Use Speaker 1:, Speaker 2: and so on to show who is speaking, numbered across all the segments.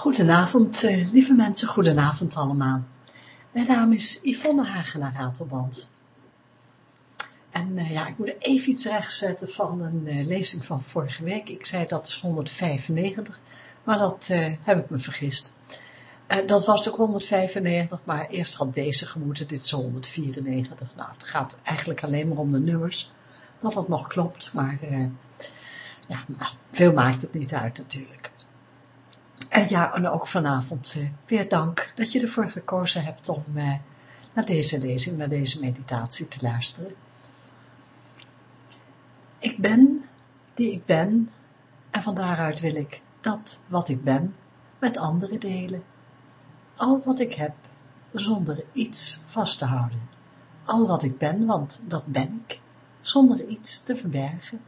Speaker 1: Goedenavond, uh, lieve mensen, goedenavond allemaal. Mijn naam is Yvonne Hagenaar Ratelband. En uh, ja, ik moet even iets rechtzetten van een uh, lezing van vorige week. Ik zei dat is 195, maar dat heb ik me vergist. dat was ook 195, maar eerst had deze gemoeten, dit is 194. Nou, het gaat eigenlijk alleen maar om de nummers, dat dat nog klopt, maar ja, nou, veel maakt het niet uit natuurlijk. En ja, en ook vanavond uh, weer dank dat je ervoor gekozen hebt om uh, naar deze lezing, naar deze meditatie te luisteren. Ik ben die ik ben en van daaruit wil ik dat wat ik ben met anderen delen. Al wat ik heb, zonder iets vast te houden. Al wat ik ben, want dat ben ik, zonder iets te verbergen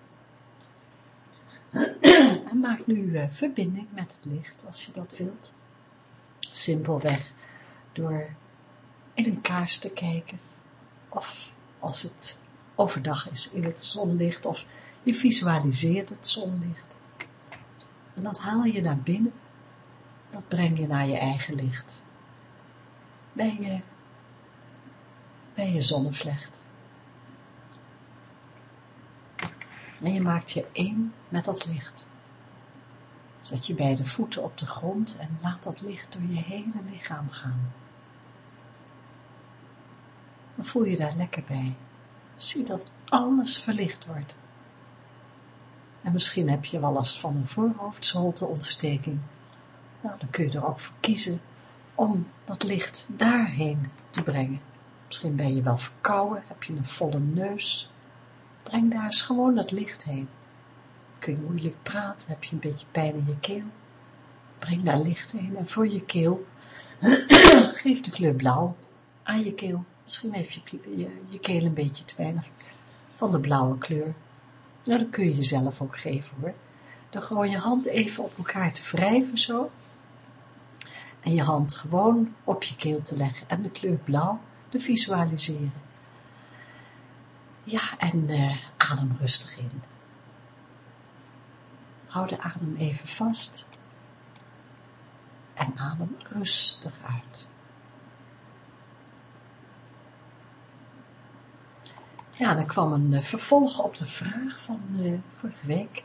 Speaker 1: en maak nu uh, verbinding met het licht als je dat wilt. Simpelweg door in een kaars te kijken of als het overdag is in het zonlicht of je visualiseert het zonlicht. En dat haal je naar binnen, dat breng je naar je eigen licht. Bij je, bij je zonnevlecht. En je maakt je één met dat licht. Zet je beide voeten op de grond en laat dat licht door je hele lichaam gaan. Dan voel je daar lekker bij. Zie dat alles verlicht wordt. En misschien heb je wel last van een voorhoofdsholteontsteking. Nou, dan kun je er ook voor kiezen om dat licht daarheen te brengen. Misschien ben je wel verkouden, heb je een volle neus, Breng daar eens gewoon dat licht heen. Kun je moeilijk praten, heb je een beetje pijn in je keel. Breng daar licht heen en voor je keel geef de kleur blauw aan je keel. Misschien heeft je, je, je keel een beetje te weinig van de blauwe kleur. Nou, dat kun je jezelf ook geven hoor. Dan gewoon je hand even op elkaar te wrijven zo. En je hand gewoon op je keel te leggen en de kleur blauw te visualiseren. Ja, en uh, adem rustig in. Hou de adem even vast. En adem rustig uit. Ja, dan kwam een uh, vervolg op de vraag van uh, vorige week.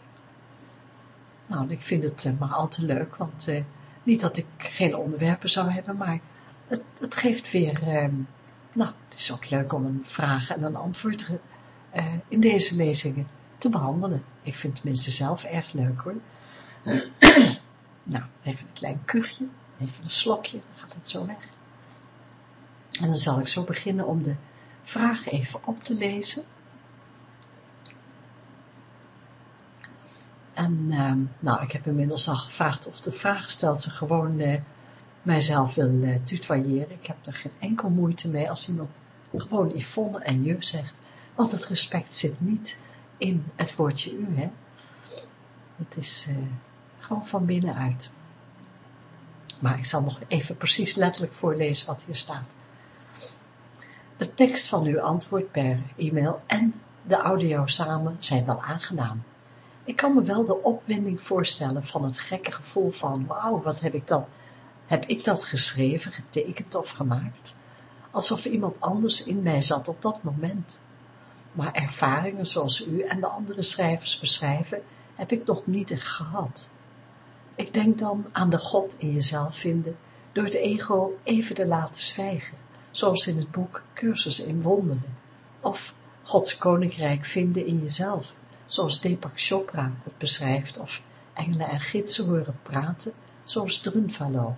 Speaker 1: Nou, ik vind het maar al te leuk, want niet dat ik geen onderwerpen zou hebben, maar het, het geeft weer ehm, nou, het is ook leuk om een vraag en een antwoord uh, in deze lezingen te behandelen. Ik vind het tenminste zelf erg leuk hoor. nou, even een klein kuchje, even een slokje, dan gaat het zo weg. En dan zal ik zo beginnen om de vraag even op te lezen. En uh, nou, ik heb inmiddels al gevraagd of de vraagstelster gewoon uh, mijzelf wil uh, tutoyeren. Ik heb er geen enkel moeite mee als iemand gewoon Yvonne en je zegt. Want het respect zit niet in het woordje u, hè. Het is uh, gewoon van binnenuit. Maar ik zal nog even precies letterlijk voorlezen wat hier staat. De tekst van uw antwoord per e-mail en de audio samen zijn wel aangenaam. Ik kan me wel de opwinding voorstellen van het gekke gevoel van, wauw, wat heb ik dan heb ik dat geschreven, getekend of gemaakt? Alsof iemand anders in mij zat op dat moment. Maar ervaringen zoals u en de andere schrijvers beschrijven, heb ik nog niet gehad. Ik denk dan aan de God in jezelf vinden, door het ego even te laten zwijgen, zoals in het boek Cursus in Wonderen, of Gods Koninkrijk vinden in jezelf, zoals Deepak Chopra het beschrijft, of engelen en gidsen horen praten, zoals Drunvalo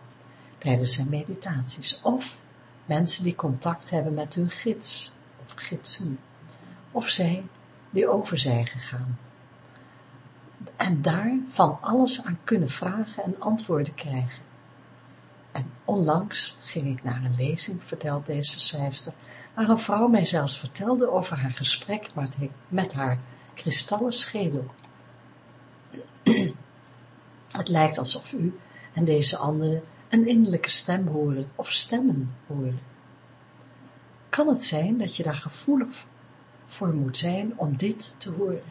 Speaker 1: tijdens zijn meditaties, of mensen die contact hebben met hun gids of gidsen, of zij die over zijn gegaan. En daar van alles aan kunnen vragen en antwoorden krijgen. En onlangs ging ik naar een lezing, vertelt deze schrijfster, waar een vrouw mij zelfs vertelde over haar gesprek met, haar kristallen schedel. Het lijkt alsof u en deze andere een innerlijke stem horen of stemmen horen. Kan het zijn dat je daar gevoelig voor moet zijn om dit te horen?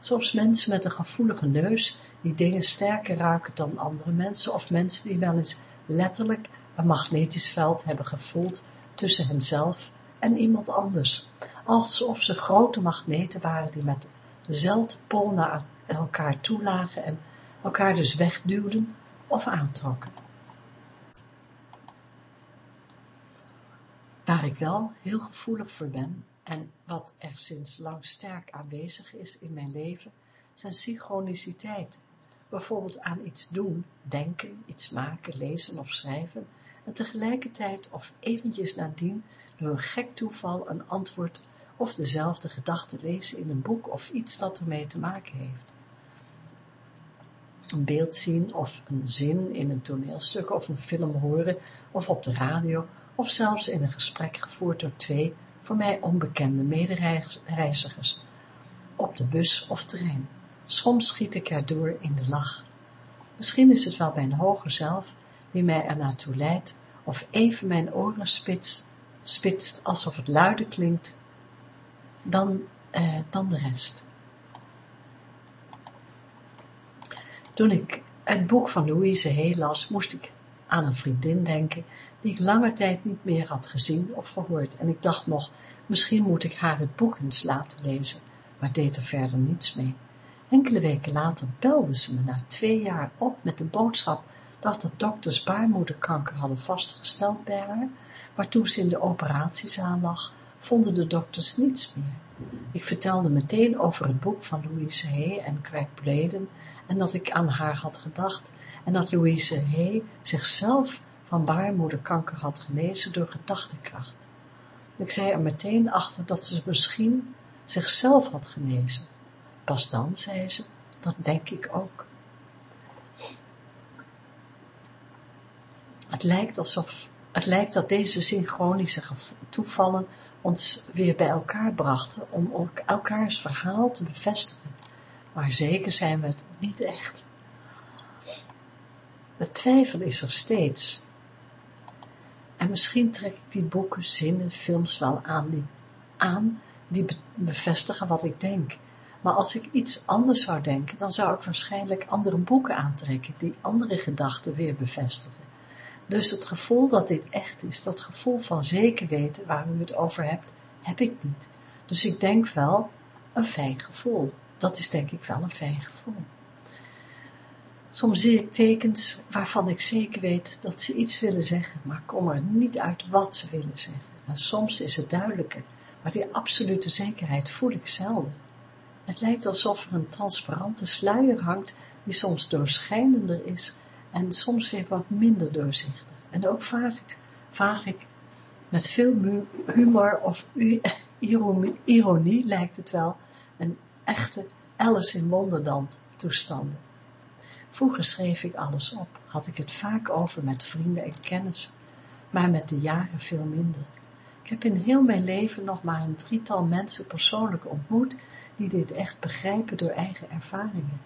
Speaker 1: Soms mensen met een gevoelige neus, die dingen sterker ruiken dan andere mensen, of mensen die wel eens letterlijk een magnetisch veld hebben gevoeld tussen henzelf en iemand anders. Alsof ze grote magneten waren die met dezelfde pol naar elkaar toelagen en elkaar dus wegduwden of aantrokken. Waar ik wel heel gevoelig voor ben en wat er sinds lang sterk aanwezig is in mijn leven, zijn synchroniciteit. Bijvoorbeeld aan iets doen, denken, iets maken, lezen of schrijven en tegelijkertijd of eventjes nadien door een gek toeval een antwoord of dezelfde gedachte lezen in een boek of iets dat ermee te maken heeft. Een beeld zien of een zin in een toneelstuk of een film horen of op de radio of zelfs in een gesprek gevoerd door twee voor mij onbekende medereizigers op de bus of trein. Soms schiet ik erdoor in de lach. Misschien is het wel mijn hoger zelf die mij er naartoe leidt of even mijn oren spitst, spitst alsof het luider klinkt dan, eh, dan de rest. Toen ik het boek van Louise Hay las, moest ik aan een vriendin denken, die ik lange tijd niet meer had gezien of gehoord, en ik dacht nog, misschien moet ik haar het boek eens laten lezen, maar deed er verder niets mee. Enkele weken later belde ze me na twee jaar op met de boodschap dat de dokters baarmoederkanker hadden vastgesteld bij haar, maar toen ze in de operatiezaal lag, vonden de dokters niets meer. Ik vertelde meteen over het boek van Louise Hay en Craig Braden en dat ik aan haar had gedacht en dat Louise Hay zichzelf van baarmoederkanker had genezen door gedachtekracht. Ik zei er meteen achter dat ze misschien zichzelf had genezen. Pas dan, zei ze, dat denk ik ook. Het lijkt alsof, het lijkt dat deze synchronische toevallen ons weer bij elkaar brachten om elkaars verhaal te bevestigen. Maar zeker zijn we het niet echt. De twijfel is er steeds. En misschien trek ik die boeken, zinnen, films wel aan die, aan die bevestigen wat ik denk. Maar als ik iets anders zou denken, dan zou ik waarschijnlijk andere boeken aantrekken die andere gedachten weer bevestigen. Dus het gevoel dat dit echt is, dat gevoel van zeker weten waar u het over hebt, heb ik niet. Dus ik denk wel een fijn gevoel. Dat is denk ik wel een fijn gevoel. Soms zie ik tekens waarvan ik zeker weet dat ze iets willen zeggen, maar kom er niet uit wat ze willen zeggen. En soms is het duidelijker, maar die absolute zekerheid voel ik zelden. Het lijkt alsof er een transparante sluier hangt, die soms doorschijnender is en soms weer wat minder doorzichtig. En ook vaak, vaak ik met veel humor of ironie, lijkt het wel, echte Alice in Wonderland toestanden. Vroeger schreef ik alles op, had ik het vaak over met vrienden en kennissen, maar met de jaren veel minder. Ik heb in heel mijn leven nog maar een drietal mensen persoonlijk ontmoet, die dit echt begrijpen door eigen ervaringen.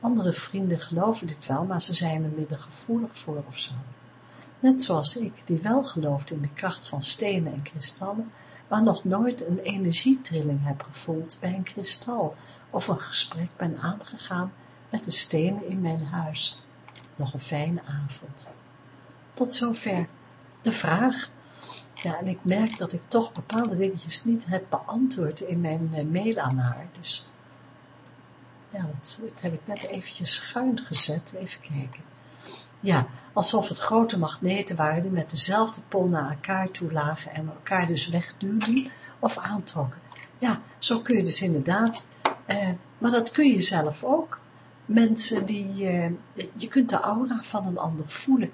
Speaker 1: Andere vrienden geloven dit wel, maar ze zijn er minder gevoelig voor of zo. Net zoals ik, die wel gelooft in de kracht van stenen en kristallen, maar nog nooit een energietrilling heb gevoeld bij een kristal of een gesprek ben aangegaan met de stenen in mijn huis. Nog een fijne avond. Tot zover de vraag. Ja, en ik merk dat ik toch bepaalde dingetjes niet heb beantwoord in mijn eh, mail aan haar. Dus ja, dat, dat heb ik net eventjes schuin gezet. Even kijken. Ja, alsof het grote magneten waren die met dezelfde pol naar elkaar toe lagen en elkaar dus wegduwden of aantrokken. Ja, zo kun je dus inderdaad, eh, maar dat kun je zelf ook. Mensen die, eh, je kunt de aura van een ander voelen.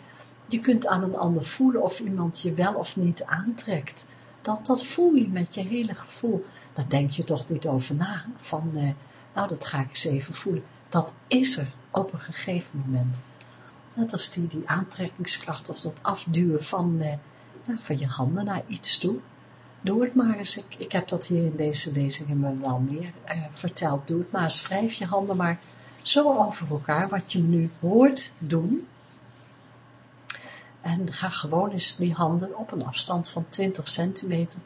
Speaker 1: Je kunt aan een ander voelen of iemand je wel of niet aantrekt. Dat, dat voel je met je hele gevoel. Daar denk je toch niet over na. Van, eh, nou dat ga ik eens even voelen. Dat is er op een gegeven moment. Net als die, die aantrekkingskracht of dat afduwen van, eh, nou, van je handen naar iets toe. Doe het maar eens. Ik, ik heb dat hier in deze lezingen me wel meer eh, verteld. Doe het maar eens. Wrijf je handen maar zo over elkaar wat je nu hoort doen. En ga gewoon eens die handen op een afstand van 20 centimeter,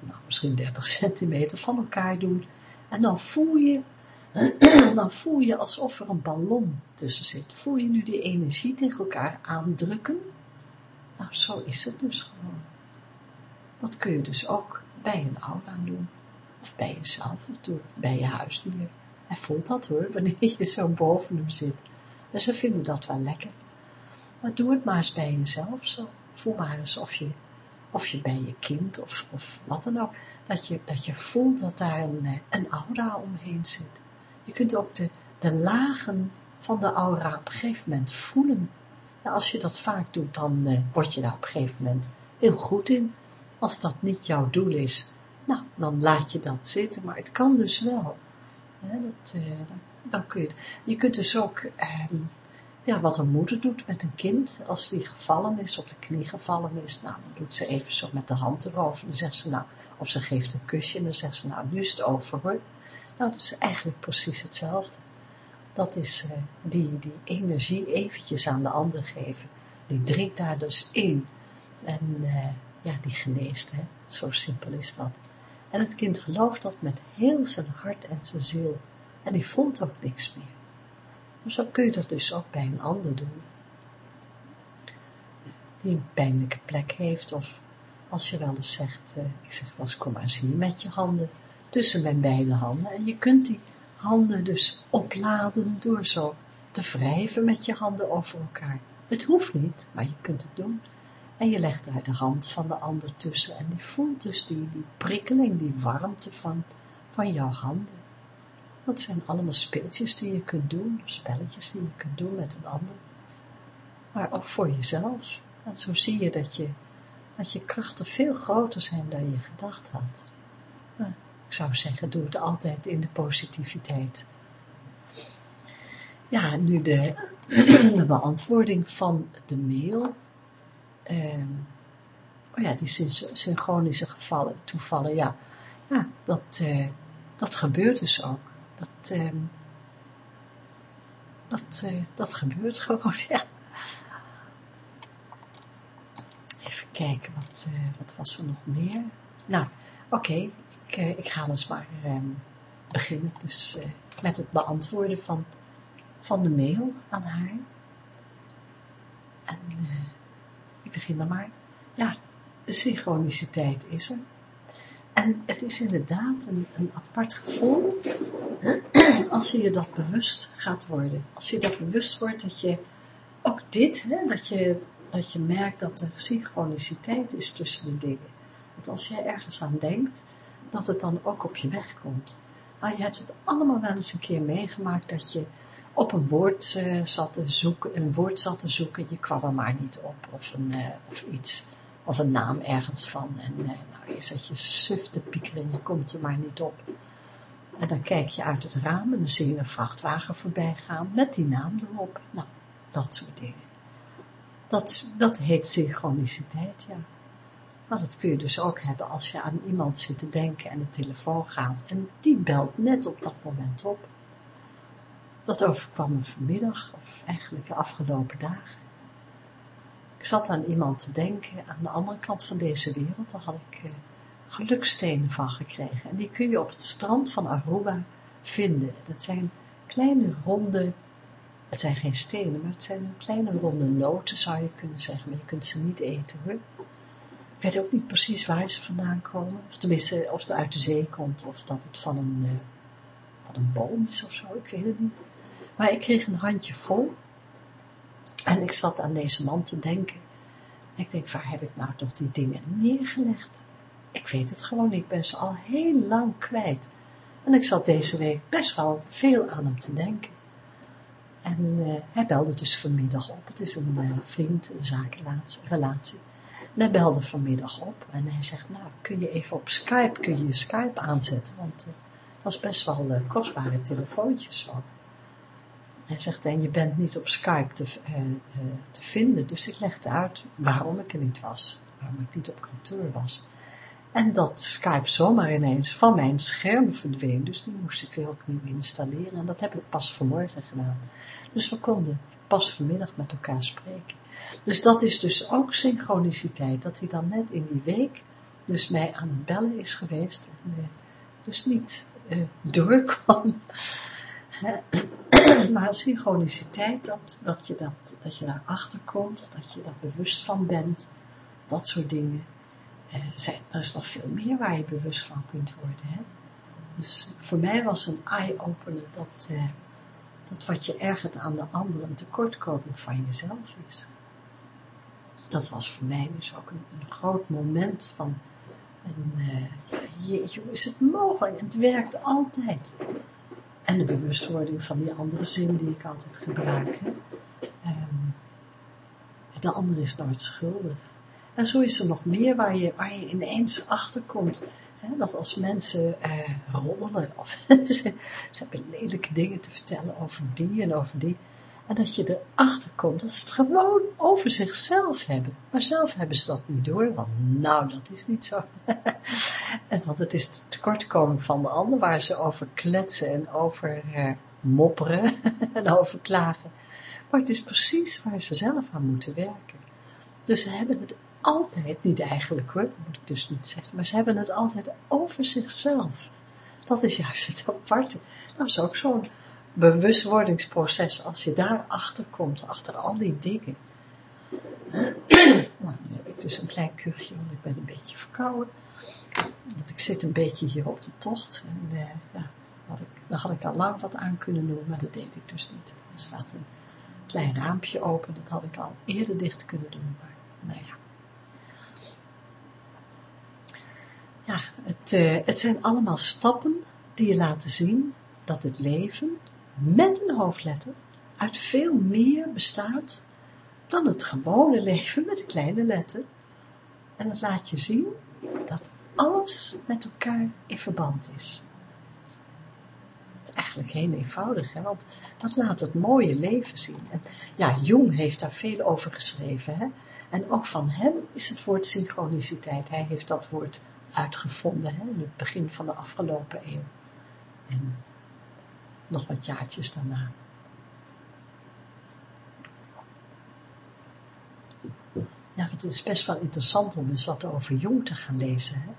Speaker 1: nou misschien 30 centimeter van elkaar doen. En dan voel je dan voel je alsof er een ballon tussen zit. Voel je nu die energie tegen elkaar aandrukken? Nou, zo is het dus gewoon. Dat kun je dus ook bij een aura doen. Of bij jezelf, of bij je huisdier. Hij voelt dat hoor, wanneer je zo boven hem zit. En ze vinden dat wel lekker. Maar doe het maar eens bij jezelf zo. Voel maar eens of je, of je bij je kind, of, of wat dan ook, dat je, dat je voelt dat daar een, eh, een aura omheen zit. Je kunt ook de, lagen van de aura op een gegeven moment voelen. Nou, als je dat vaak doet, dan uh, word je daar op een gegeven moment heel goed in. Als dat niet jouw doel is, nou, dan laat je dat zitten. Maar het kan dus wel. dat, uh, dan, kun je, je kunt dus ook, uh, ja, wat een moeder doet met een kind, als die gevallen is, op de knie gevallen is, nou, dan doet ze even zo met de hand erover. Dan zegt ze, nou, of ze geeft een kusje en dan zegt ze, nou, nu is het over hoor. Nou, dat is eigenlijk precies hetzelfde. Dat is uh, die, die energie eventjes aan de ander geven. Die dringt daar dus in. En uh, ja, die geneest, hè. Zo simpel is dat. En het kind gelooft dat met heel zijn hart en zijn ziel. En die voelt ook niks meer. Maar zo kun je dat dus ook bij een ander doen. Die een pijnlijke plek heeft. Of als je wel eens zegt, uh, ik zeg wel eens, kom maar hier met je handen tussen mijn beide handen. En je kunt die handen dus opladen door zo te wrijven met je handen over elkaar. Het hoeft niet, maar je kunt het doen. En je legt daar de hand van de ander tussen en die voelt dus die, die prikkeling, die warmte van, van jouw handen. Dat zijn allemaal speeltjes die je kunt doen, spelletjes die je kunt doen met een ander. Maar ook voor jezelf. En zo zie je dat je, dat je krachten veel groter zijn dan je gedacht had. Ik zou zeggen, doe het altijd in de positiviteit. Ja, nu de, de beantwoording van de mail. Uh, oh ja, die synchronische gevallen, toevallen, ja. Ja, dat, uh, dat gebeurt dus ook. Dat, uh, dat, uh, dat gebeurt gewoon, ja. Even kijken, wat, wat was er nog meer? Nou, oké, ik, uh, ik ga dus maar uh, beginnen dus, uh, met het beantwoorden van, van de mail aan haar. En eh, ik begin dan maar. Ja, synchroniciteit is er. En het is inderdaad een, een apart gevoel als je je dat bewust gaat worden. Als je dat bewust wordt dat je ook dit, hè, dat, je, dat je merkt dat er synchroniciteit is tussen de dingen. Dat als jij ergens aan denkt, dat het dan ook op je weg komt. Maar je hebt het allemaal wel eens een keer meegemaakt dat je op een woord uh, zat te zoeken, een woord zat te zoeken, je kwam er maar niet op, of, een, uh, of iets, of een naam ergens van, en uh, nou, je zat je suf te piekeren en je komt er maar niet op. En dan kijk je uit het raam en dan zie je een vrachtwagen voorbij gaan met die naam erop. Nou, dat soort dingen. Dat, dat heet synchroniciteit, ja. Maar dat kun je dus ook hebben als je aan iemand zit te denken en de telefoon gaat en die belt net op dat moment op. Dat overkwam me vanmiddag, of eigenlijk de afgelopen dagen. Ik zat aan iemand te denken aan de andere kant van deze wereld, daar had ik uh, gelukstenen van gekregen. En die kun je op het strand van Aruba vinden. Dat zijn kleine ronde, het zijn geen stenen, maar het zijn kleine ronde noten zou je kunnen zeggen, maar je kunt ze niet eten hoor. Ik weet ook niet precies waar ze vandaan komen. Of tenminste, of het uit de zee komt. Of dat het van een, uh, van een boom is of zo. Ik weet het niet. Maar ik kreeg een handje vol. En ik zat aan deze man te denken. En ik denk, waar heb ik nou toch die dingen neergelegd? Ik weet het gewoon. Ik ben ze al heel lang kwijt. En ik zat deze week best wel veel aan hem te denken. En uh, hij belde dus vanmiddag op. Het is een uh, vriend, een zakenrelatie. En hij belde vanmiddag op en hij zegt, nou, kun je even op Skype, kun je Skype aanzetten, want uh, dat is best wel uh, kostbare telefoontjes zo. Hij zegt, en je bent niet op Skype te, uh, te vinden, dus ik legde uit waarom ik er niet was, waarom ik niet op kantoor was. En dat Skype zomaar ineens van mijn scherm verdween, dus die moest ik weer opnieuw installeren en dat heb ik pas vanmorgen gedaan. Dus we konden pas vanmiddag met elkaar spreken. Dus dat is dus ook synchroniciteit, dat hij dan net in die week dus mij aan het bellen is geweest, en, uh, dus niet uh, doorkwam. maar synchroniciteit, dat, dat, je dat, dat je daarachter komt, dat je daar bewust van bent, dat soort dingen. Eh, zijn, er is nog veel meer waar je bewust van kunt worden. Hè? Dus voor mij was een eye-opener dat, eh, dat wat je ergert aan de ander een tekortkoming van jezelf is. Dat was voor mij dus ook een, een groot moment van, een, hoe is het mogelijk? Het werkt altijd. En de bewustwording van die andere zin die ik altijd gebruik. Um, de ander is nooit schuldig. En zo is er nog meer waar je, waar je ineens achterkomt. Dat als mensen eh, roddelen of ze, ze hebben lelijke dingen te vertellen over die en over die. En dat je erachter komt dat ze het gewoon over zichzelf hebben. Maar zelf hebben ze dat niet door, want nou, dat is niet zo. en want het is de tekortkoming van de ander waar ze over kletsen en over eh, mopperen en over klagen. Maar het is precies waar ze zelf aan moeten werken. Dus ze hebben het altijd, niet eigenlijk hoor, moet ik dus niet zeggen, maar ze hebben het altijd over zichzelf. Dat is juist het aparte. Dat is ook zo'n bewustwordingsproces, als je daar achter komt, achter al die dingen. nou, nu heb ik dus een klein kuchje, want ik ben een beetje verkouden. Want ik zit een beetje hier op de tocht. En uh, ja, had ik, dan had ik al lang wat aan kunnen doen, maar dat deed ik dus niet. Er staat een klein raampje open, dat had ik al eerder dicht kunnen doen, maar nou ja. Ja, het, uh, het zijn allemaal stappen die je laten zien dat het leven met een hoofdletter uit veel meer bestaat dan het gewone leven met een kleine letter. En het laat je zien dat alles met elkaar in verband is. Het is eigenlijk heel eenvoudig, hè? want dat laat het mooie leven zien. En ja, Jung heeft daar veel over geschreven. Hè? En ook van hem is het woord synchroniciteit. Hij heeft dat woord uitgevonden hè? in het begin van de afgelopen eeuw. En nog wat jaartjes daarna. Ja, het is best wel interessant om eens wat over Jung te gaan lezen. Hè?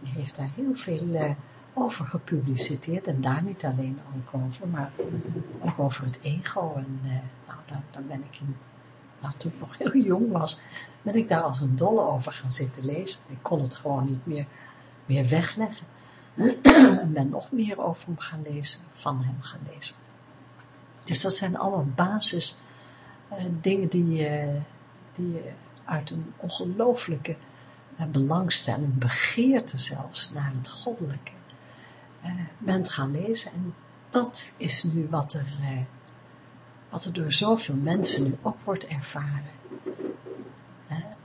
Speaker 1: Die heeft daar heel veel uh, over gepubliceerd en daar niet alleen ook over, maar ook over het ego. En uh, nou, daar, daar, ben ik in, toen ik nog heel jong was, ben ik daar als een dolle over gaan zitten lezen. Ik kon het gewoon niet meer, meer wegleggen en ben nog meer over hem gaan lezen, van hem gaan lezen. Dus dat zijn allemaal basis uh, dingen die, uh, die je uit een ongelooflijke belangstelling, begeerte zelfs, naar het goddelijke, bent gaan lezen. En dat is nu wat er, wat er door zoveel mensen nu ook wordt ervaren.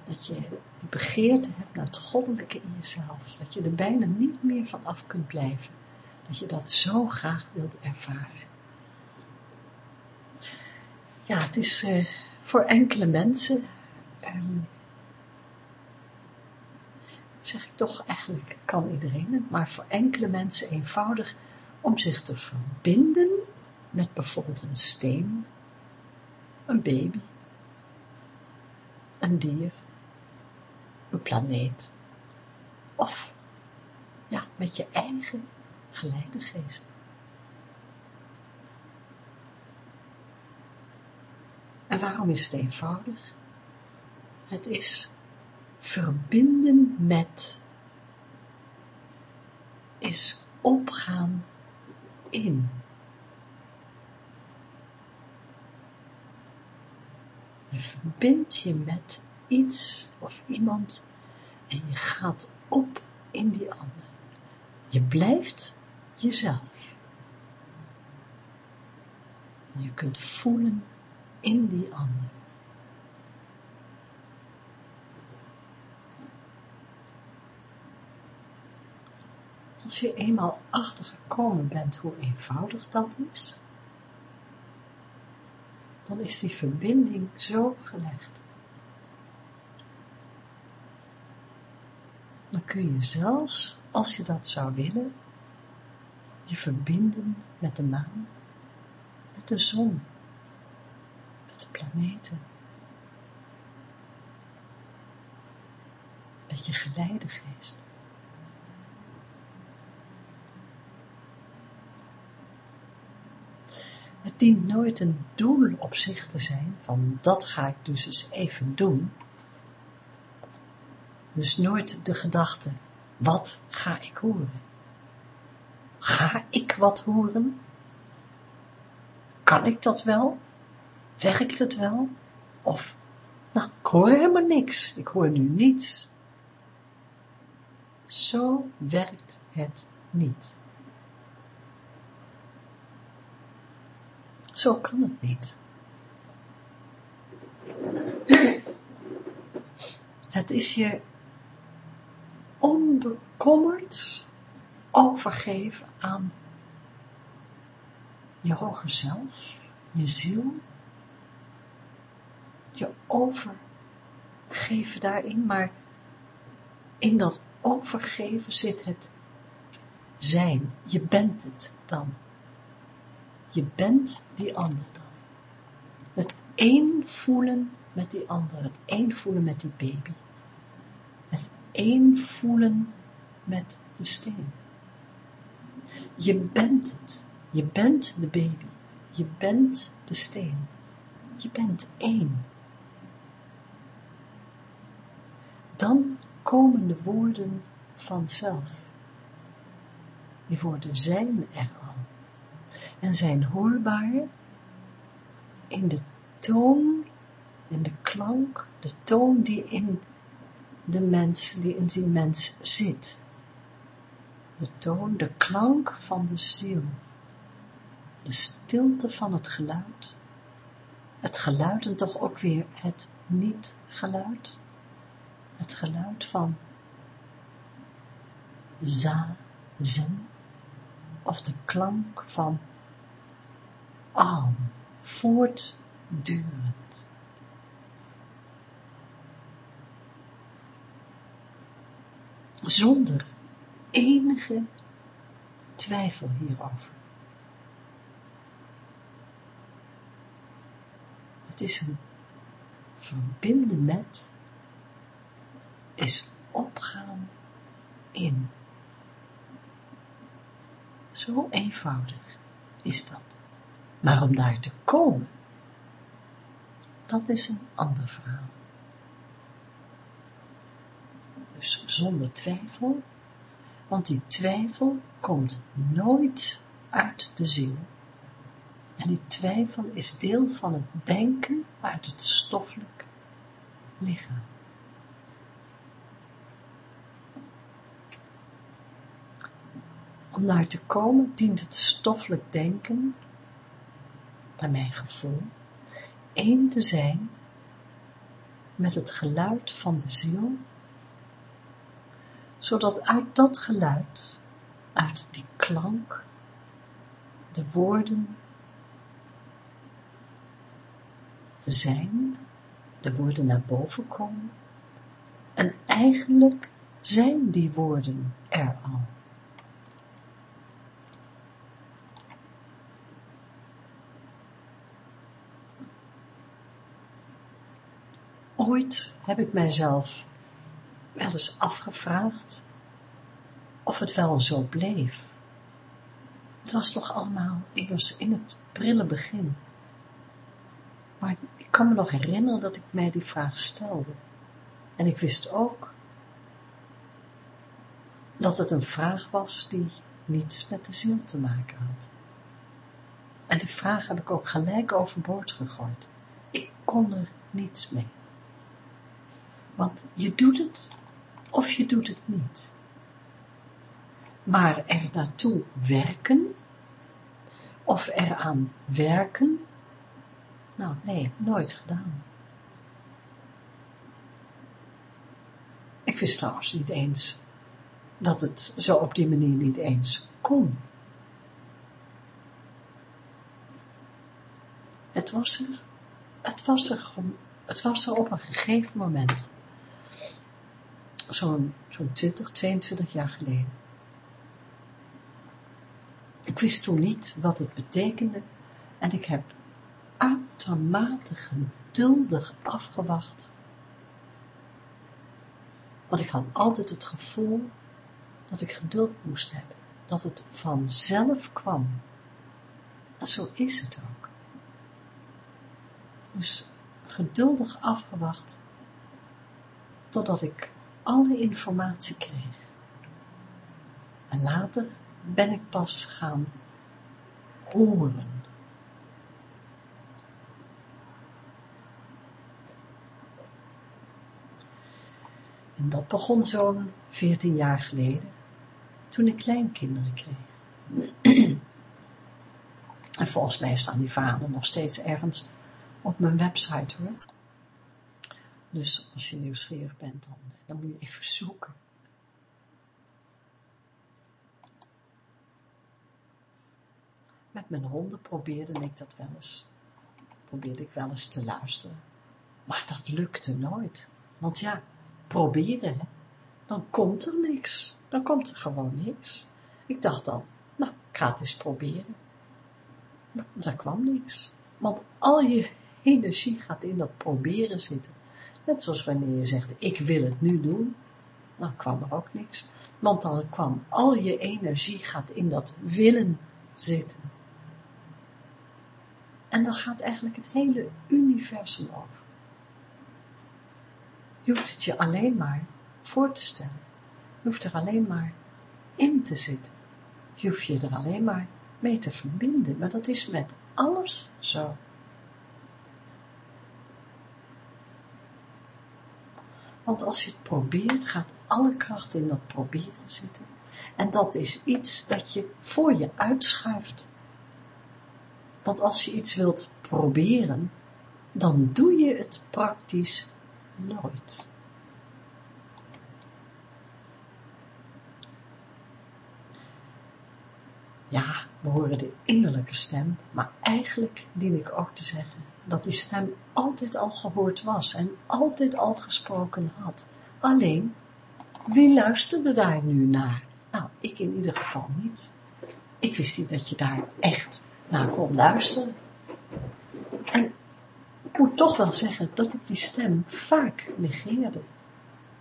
Speaker 1: dat je die begeerte hebt naar het goddelijke in jezelf, dat je er bijna niet meer van af kunt blijven, dat je dat zo graag wilt ervaren. Ja, het is uh, voor enkele mensen, um, zeg ik toch eigenlijk, kan iedereen het, maar voor enkele mensen eenvoudig om zich te verbinden met bijvoorbeeld een steen, een baby, een dier, een planeet. Of, ja, met je eigen geleidegeest. En waarom is het eenvoudig? Het is verbinden met, is opgaan in. Je verbindt je met iets of iemand en je gaat op in die ander. Je blijft jezelf. Je kunt voelen in die ander. Als je eenmaal achtergekomen bent hoe eenvoudig dat is, dan is die verbinding zo gelegd. dan kun je zelfs, als je dat zou willen, je verbinden met de maan, met de zon, met de planeten, met je geleidegeest. Het dient nooit een doel op zich te zijn, van dat ga ik dus eens even doen. Dus nooit de gedachte, wat ga ik horen? Ga ik wat horen? Kan ik dat wel? Werkt het wel? Of, nou, ik hoor helemaal niks. Ik hoor nu niets. Zo werkt het niet. Zo kan het niet. Het is je onbekommerd overgeven aan je hoger zelf, je ziel, je overgeven daarin, maar in dat overgeven zit het zijn. Je bent het dan. Je bent die ander dan. Het één voelen met die ander, het één voelen met die baby. Het één voelen met de steen. Je bent het. Je bent de baby. Je bent de steen. Je bent één. Dan komen de woorden vanzelf. Die woorden zijn er. En zijn hoorbaar in de toon, in de klank, de toon die in de mens, die in die mens zit. De toon, de klank van de ziel. De stilte van het geluid. Het geluid en toch ook weer het niet-geluid. Het geluid van za, zen, of de klank van arm, voortdurend. Zonder enige twijfel hierover. Het is een verbinden met, is opgaan in. Zo eenvoudig is dat. Maar om daar te komen, dat is een ander verhaal. Dus zonder twijfel, want die twijfel komt nooit uit de ziel. En die twijfel is deel van het denken uit het stoffelijk lichaam. Om daar te komen dient het stoffelijk denken, naar mijn gevoel, één te zijn met het geluid van de ziel, zodat uit dat geluid, uit die klank, de woorden zijn, de woorden naar boven komen, en eigenlijk zijn die woorden er al. Heb ik mijzelf wel eens afgevraagd of het wel zo bleef. Het was toch allemaal, was in het prille begin. Maar ik kan me nog herinneren dat ik mij die vraag stelde. En ik wist ook dat het een vraag was die niets met de ziel te maken had. En die vraag heb ik ook gelijk overboord gegooid. Ik kon er niets mee. Want je doet het of je doet het niet. Maar er naartoe werken of eraan werken, nou nee, nooit gedaan. Ik wist trouwens niet eens dat het zo op die manier niet eens kon. Het was er, het was er, het was er op een gegeven moment zo'n zo'n 20, 22 jaar geleden. Ik wist toen niet wat het betekende en ik heb uitermate geduldig afgewacht. Want ik had altijd het gevoel dat ik geduld moest hebben, dat het vanzelf kwam. En zo is het ook. Dus geduldig afgewacht totdat ik alle informatie kreeg. En later ben ik pas gaan horen. En dat begon zo'n 14 jaar geleden, toen ik kleinkinderen kreeg. en volgens mij staan die verhalen nog steeds ergens op mijn website hoor. Dus als je nieuwsgierig bent, dan, dan moet je even zoeken. Met mijn honden probeerde ik dat wel eens. Probeerde ik wel eens te luisteren. Maar dat lukte nooit. Want ja, proberen, dan komt er niks. Dan komt er gewoon niks. Ik dacht dan, nou, ik ga het eens proberen. Maar daar kwam niks. Want al je energie gaat in dat proberen zitten. Net zoals wanneer je zegt, ik wil het nu doen. Dan kwam er ook niks. Want dan kwam al je energie gaat in dat willen zitten. En dan gaat eigenlijk het hele universum over. Je hoeft het je alleen maar voor te stellen. Je hoeft er alleen maar in te zitten. Je hoeft je er alleen maar mee te verbinden. Maar dat is met alles zo. Want als je het probeert, gaat alle kracht in dat proberen zitten. En dat is iets dat je voor je uitschuift. Want als je iets wilt proberen, dan doe je het praktisch nooit. Ja, we horen de innerlijke stem, maar eigenlijk dien ik ook te zeggen dat die stem altijd al gehoord was en altijd al gesproken had. Alleen, wie luisterde daar nu naar? Nou, ik in ieder geval niet. Ik wist niet dat je daar echt naar kon luisteren. En ik moet toch wel zeggen dat ik die stem vaak negeerde.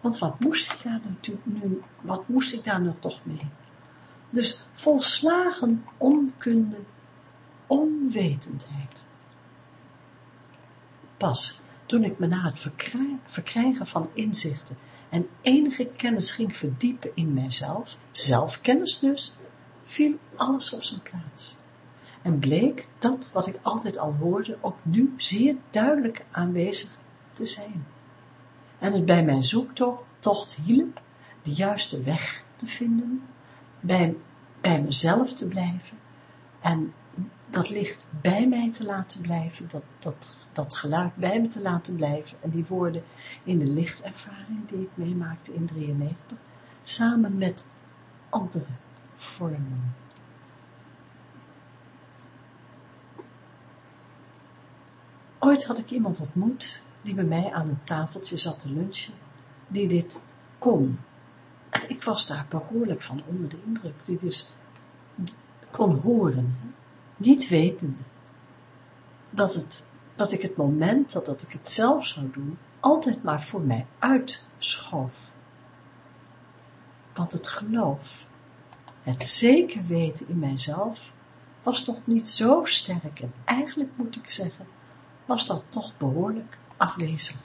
Speaker 1: Want wat moest ik daar natuurlijk nu, wat moest ik daar nou toch mee? Dus volslagen onkunde, onwetendheid. Pas toen ik me na het verkrijgen van inzichten en enige kennis ging verdiepen in mijzelf, zelfkennis dus, viel alles op zijn plaats. En bleek dat wat ik altijd al hoorde ook nu zeer duidelijk aanwezig te zijn. En het bij mijn zoektocht hielp de juiste weg te vinden, bij, bij mezelf te blijven en dat licht bij mij te laten blijven, dat, dat, dat geluid bij me te laten blijven en die woorden in de lichtervaring die ik meemaakte in 93, samen met andere vormen. Ooit had ik iemand ontmoet die bij mij aan een tafeltje zat te lunchen, die dit kon. Ik was daar behoorlijk van onder de indruk, die dus kon horen, niet wetende dat, het, dat ik het moment dat, ik het zelf zou doen, altijd maar voor mij uitschoof. Want het geloof, het zeker weten in mijzelf, was nog niet zo sterk en eigenlijk moet ik zeggen, was dat toch behoorlijk afwezig.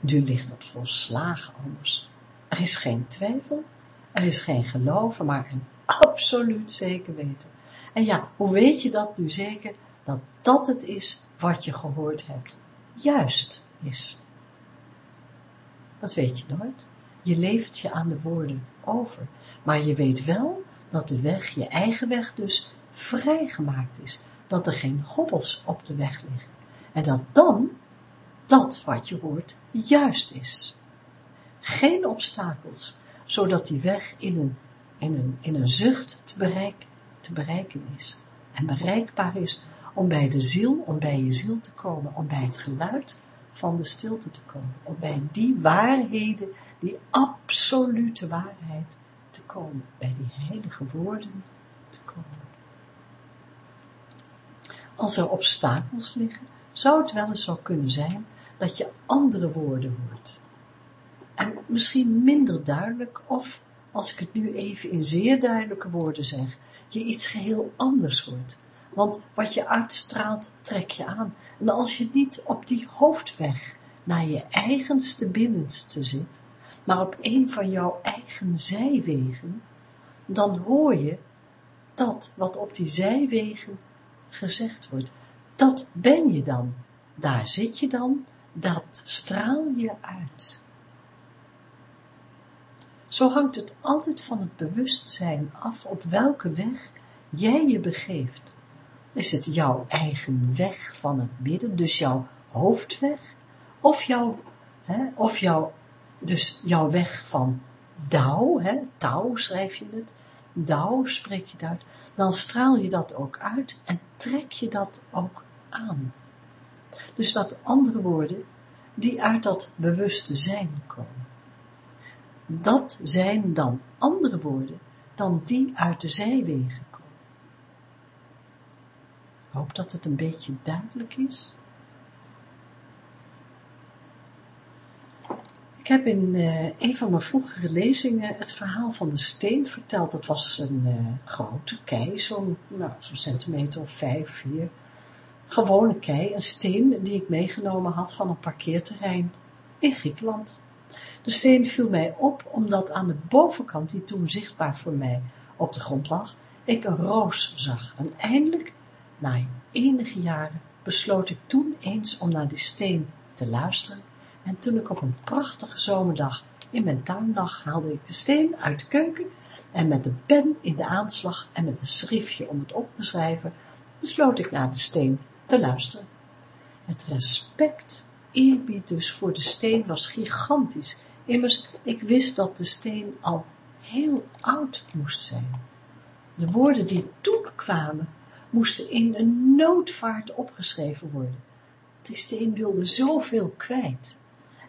Speaker 1: Nu ligt dat volslagen anders. Er is geen twijfel, er is geen geloven, maar een absoluut zeker weten. En ja, hoe weet je dat nu zeker? Dat dat het is wat je gehoord hebt. Juist is. Dat weet je nooit. Je levert je aan de woorden over. Maar je weet wel dat de weg, je eigen weg dus, vrijgemaakt is. Dat er geen hobbels op de weg liggen. En dat dan, dat wat je hoort, juist is. Geen obstakels, zodat die weg in een, in een, in een zucht te, te bereiken is. En bereikbaar is om bij de ziel, om bij je ziel te komen, om bij het geluid van de stilte te komen, om bij die waarheden, die absolute waarheid te komen, bij die heilige woorden te komen. Als er obstakels liggen, zou het wel eens zo kunnen zijn dat je andere woorden hoort. En misschien minder duidelijk of als ik het nu even in zeer duidelijke woorden zeg, je iets geheel anders wordt. Want wat je uitstraalt, trek je aan. En als je niet op die hoofdweg naar je eigenste binnenste zit, maar op een van jouw eigen zijwegen, dan hoor je dat wat op die zijwegen gezegd wordt. Dat ben je dan. Daar zit je dan. Dat straal je uit. Zo hangt het altijd van het bewustzijn af op welke weg jij je begeeft. Is het jouw eigen weg van het midden, dus jouw hoofdweg, of jouw, hè, of jouw, dus jouw weg van Dao, hè, schrijf je het, Dao spreek je het uit, dan straal je dat ook uit en trek je dat ook aan. Dus wat andere woorden, die uit dat bewuste zijn komen. Dat zijn dan andere woorden dan die uit de zijwegen komen. Ik hoop dat het een beetje duidelijk is. Ik heb in uh, een van mijn vroegere lezingen het verhaal van de steen verteld. Dat was een uh, grote kei, zo'n nou, zo centimeter of vijf, vier. Gewone kei, een steen die ik meegenomen had van een parkeerterrein in Griekenland. De steen viel mij op, omdat aan de bovenkant, die toen zichtbaar voor mij op de grond lag, ik een roos zag. En eindelijk, na enige jaren, besloot ik toen eens om naar die steen te luisteren en toen ik op een prachtige zomerdag in mijn tuin lag, haalde ik de steen uit de keuken en met de pen in de aanslag en met een schriftje om het op te schrijven, besloot ik naar de steen te luisteren. Het respect, eerbied dus voor de steen was gigantisch. Immers, ik wist dat de steen al heel oud moest zijn. De woorden die toen kwamen, moesten in een noodvaart opgeschreven worden. Die steen wilde zoveel kwijt.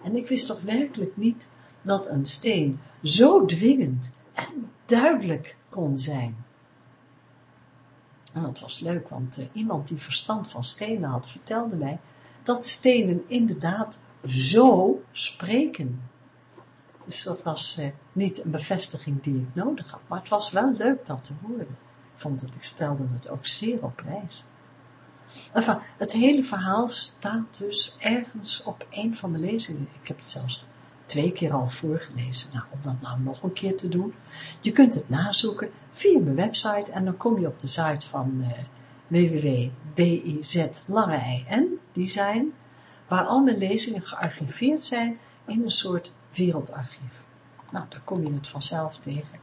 Speaker 1: En ik wist toch werkelijk niet dat een steen zo dwingend en duidelijk kon zijn. En dat was leuk, want uh, iemand die verstand van stenen had, vertelde mij dat stenen inderdaad zo spreken. Dus dat was uh, niet een bevestiging die ik nodig had, maar het was wel leuk dat te horen. Ik vond het, ik stelde het ook zeer op prijs. Enfin, het hele verhaal staat dus ergens op een van mijn lezingen. Ik heb het zelfs twee keer al voorgelezen. Nou, om dat nou nog een keer te doen. Je kunt het nazoeken via mijn website en dan kom je op de site van design, waar al mijn lezingen gearchiveerd zijn in een soort wereldarchief. Nou, daar kom je het vanzelf tegen.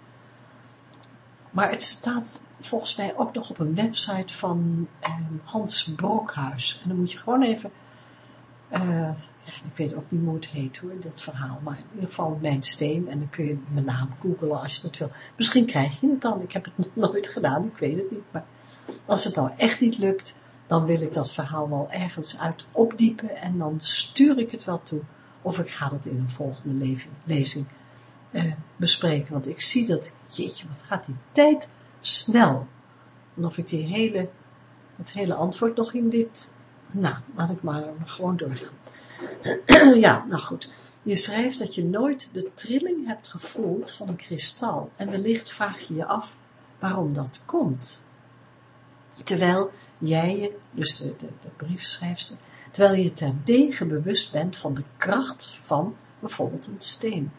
Speaker 1: Maar het staat volgens mij ook nog op een website van ehm, Hans Brokhuis. En dan moet je gewoon even, uh, ik weet ook niet hoe het heet hoor, dat verhaal, maar in ieder geval mijn steen. En dan kun je mijn naam googelen als je dat wil. Misschien krijg je het dan, ik heb het nog nooit gedaan, ik weet het niet. Maar als het nou echt niet lukt, dan wil ik dat verhaal wel ergens uit opdiepen en dan stuur ik het wel toe. Of ik ga dat in een volgende lezing uh, bespreken. Want ik zie dat, jeetje, wat gaat die tijd snel. En of ik die hele, het hele antwoord nog in dit, nou, laat ik maar gewoon doorgaan. ja, nou goed. Je schrijft dat je nooit de trilling hebt gevoeld van een kristal. En wellicht vraag je je af waarom dat komt. Terwijl jij je, dus de, de, de briefschrijfster, terwijl je terdege bewust bent van de kracht van bijvoorbeeld een steen.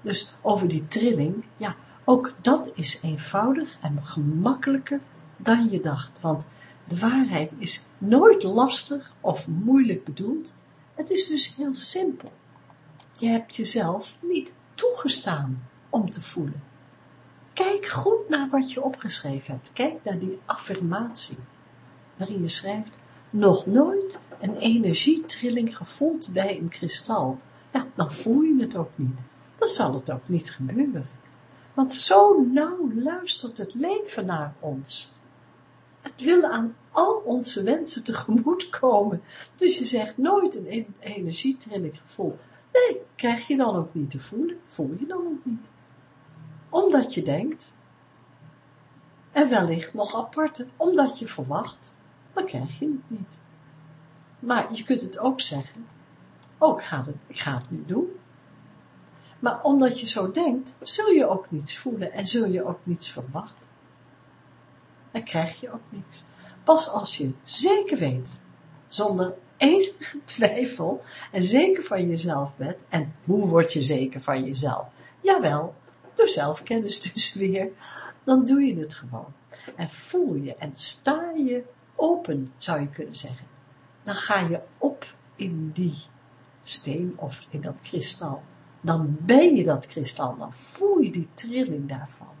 Speaker 1: Dus over die trilling, ja, ook dat is eenvoudig en gemakkelijker dan je dacht, want de waarheid is nooit lastig of moeilijk bedoeld. Het is dus heel simpel. Je hebt jezelf niet toegestaan om te voelen. Kijk goed naar wat je opgeschreven hebt. Kijk naar die affirmatie, waarin je schrijft, nog nooit een energietrilling gevoeld bij een kristal. Ja, dan voel je het ook niet. Dan zal het ook niet gebeuren. Want zo nauw luistert het leven naar ons. Het wil aan al onze wensen tegemoet komen. Dus je zegt nooit een energietrilling gevoel. Nee, krijg je dan ook niet te voelen. Voel je dan ook niet. Omdat je denkt. En wellicht nog aparte, omdat je verwacht. Dan krijg je het niet. Maar je kunt het ook zeggen. Oh, ik ga het, ik het nu doen. Maar omdat je zo denkt, zul je ook niets voelen en zul je ook niets verwachten. Dan krijg je ook niks. Pas als je zeker weet, zonder enige twijfel en zeker van jezelf bent. En hoe word je zeker van jezelf? Jawel, door zelfkennis dus weer. Dan doe je het gewoon. En voel je en sta je open, zou je kunnen zeggen. Dan ga je op in die steen of in dat kristal. Dan ben je dat kristal, dan voel je die trilling daarvan.